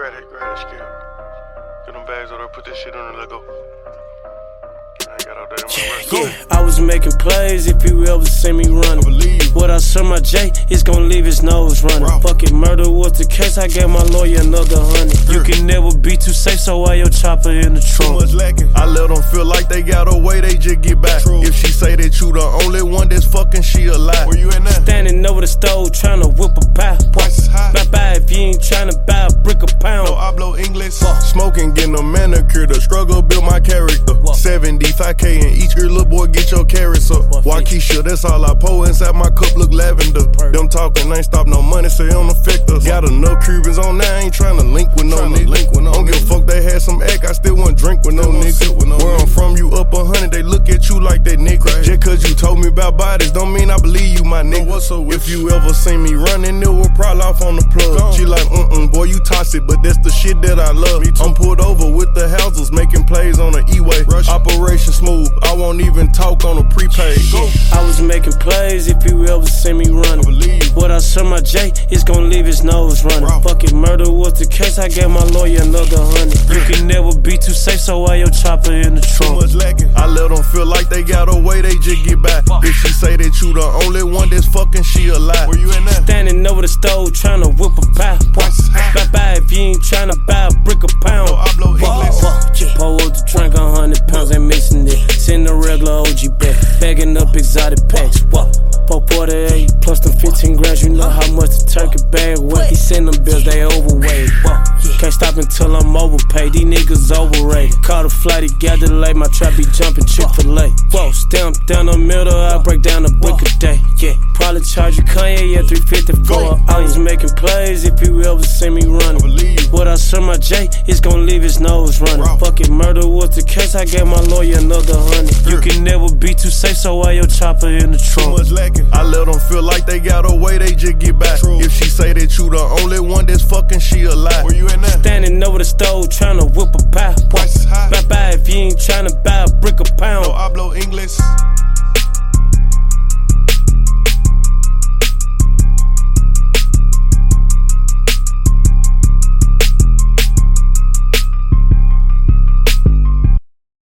grab that, grab. Get them bags over there, put this shit on and let go. I ain't got all day, I'm gonna Yeah, I was making plays if you ever see me running. believe. What I serve my J is gonna leave his nose running. Wow. Fucking murder was the case, I gave my lawyer another hundred. You can never be too safe, so why your chopper in the trunk? I let them feel like they got away, they just get back. True. If she say that you the only one that's fucking, she a lie. Where you at now? Standing over the stove, trying to whip a pie. Bye bye if you ain't trying to buy English. Smoking, getting a manicure, the struggle built my character. 75k in each ear, little boy, get your carrots up. Waukesha, that's all I pour inside my cup, look lavender. Them talking ain't stop no money, say don't affect us. Got enough Cubans on there, ain't tryna link with no Tryna nigga. link with no don't give a fuck, they had some egg, I still want drink with no nigga. Up a hundred, they look at you like that nigga. Just cause you told me about bodies, don't mean I believe you, my nigga. what's up if you ever seen me running, it will probably off on the plug. Gone. She like, mm-mm, boy, you toxic, but that's the shit that I love. I'm pulled over with the houses, making plays on the E-way. Rush. Operation smooth, I won't even talk on a prepaid. Go. I was making plays if you ever see me running. believe. What I serve my J is gonna leave his nose running. Wow. Fucking murder was the case, I gave my lawyer another hundred. You can never be too safe, so why your chopper in the Too trunk? much lacking. I let them feel like they got away, they just get back. If she say that you the only one that's fucking, she a lie. Where you at now? Standing over the stove, trying to whip a pie. Prices high. Bye bye if you ain't trying to buy a brick a pound. No, I blow English. Pour up the drink, a hundred pounds, ain't missing it. Send a regular OG back, bagging up exotic packs. Pop Whoa. 448 plus them 15 grams, you know how much the turkey bag weigh. He send them bills, they overweight. Can't stop until I'm overpaid. These niggas overrated. Caught a flight, he got delayed. My trap be jumping Chick fil A. Whoa, stamp down the middle, I break down a brick a day. Yeah, probably charge you Kanye, yeah, 350 for an I was making plays if you ever see me running. What I serve my J is gonna leave his nose running. Fucking murder was the case, I gave my lawyer another hundred. You can never be too safe, so why your chopper in the trunk? I let them feel like they got away, they just get back. If she say that you the only one that's fucking, she a Standing over the stove, trying to whip a pie. High. Bye bye if you ain't trying to buy a brick a pound. No, I blow English.